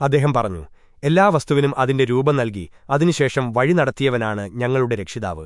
അദ്ദേഹം പറഞ്ഞു എല്ലാ വസ്തുവിനും അതിന്റെ രൂപം നൽകി അതിനുശേഷം വഴി നടത്തിയവനാണ് ഞങ്ങളുടെ രക്ഷിതാവ്.